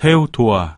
theo thùa.